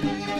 Música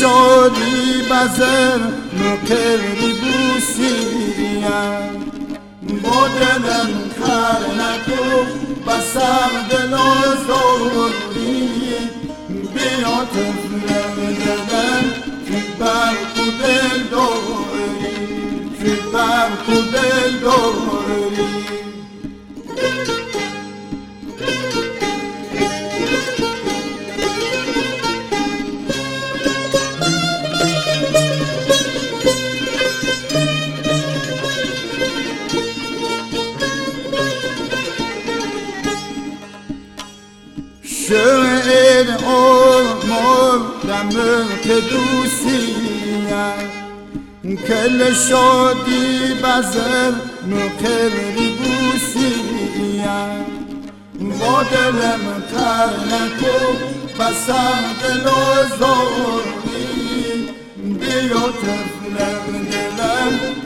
شادی بزر مقری بوسیم با دلم کر نکو بسر دل آزاری بیا تفلم دلم که برق و دل داری. که برق و دل داری. آمادم که دوستیم کل شادی بزر مقری بوسیم با دلم تر نکو بسم دل آزاری بیا تفلم دلم.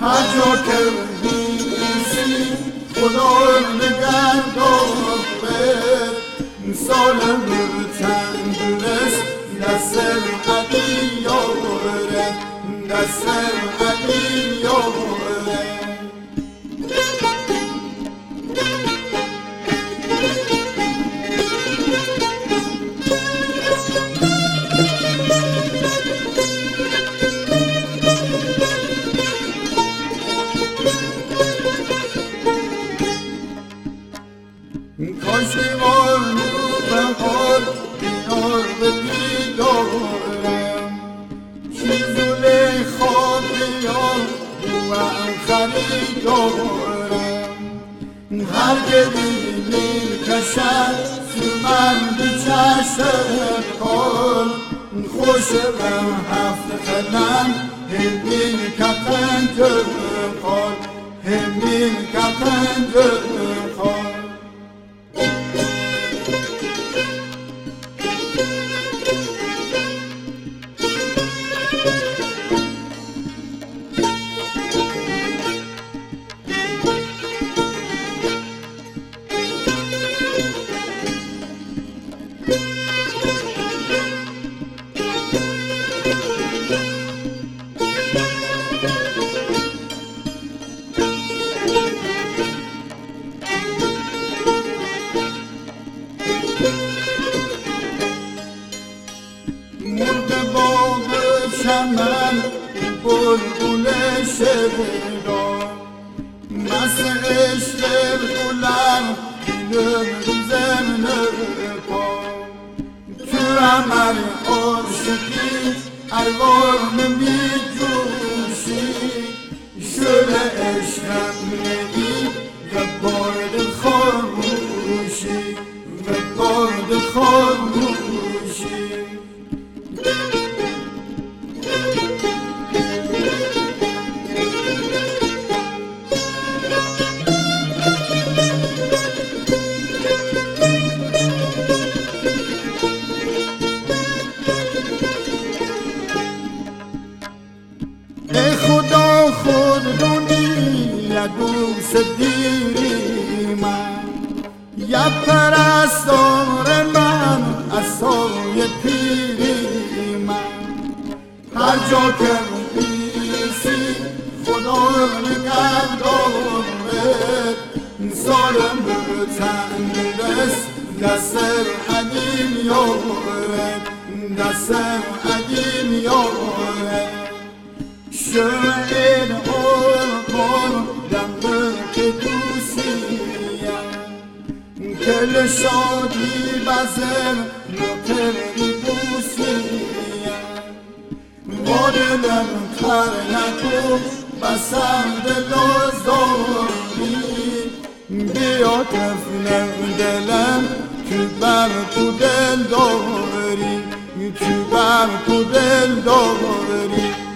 هر جا که بیسی خدا نگه داره سالم تندرست دست علی یاره دست علی یاره هر گلی می‌کشد من به چشم کار خوش بم هفت خدم همین کتنج شبدار مست عشق بلند دلم روزم نپا تو عمل عاشقی الوان می جوشی شل عشقم نگی و بارد خاموشی دیری من یا پرستار من اصای پیری من هر جا که بیسی خدا نگه داره سالم تندرست دستم عدیم یاره. دستم عدیم یاره. شعر کل شادی بزر نقری بوسیم دلم تر نکن بسر دل زاری بیا تفنه دلم تو بر تو دل داری. تو بر تو دل داری.